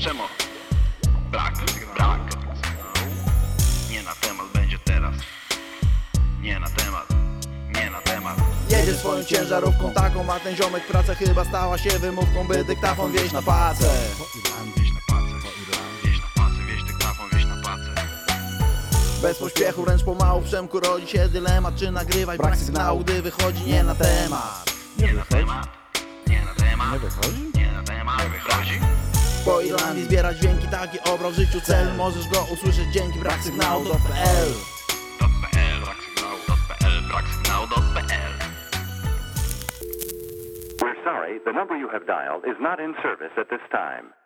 Przemo Brak, brak Nie na temat będzie teraz. Nie na temat, nie na temat. Jedzie swoją ciężarówką taką, a ten ziomek praca chyba stała się wymówką, by dyktafon wieść na pacę. Bez pośpiechu, wręcz pomału w Przemku rodzi się dylemat, czy nagrywać brak sygnału, gdy wychodzi nie na temat. Nie na temat, nie na temat. Nie wychodzi? Nie na temat, wychodzi Po Irlandii zbierać dźwięki, taki obrał w życiu cel, możesz go usłyszeć dzięki brak sygnału.pl. .pl, brak sygnału, .pl, brak sygnału, .pl We're sorry, the number you have dialed is not in service at this time.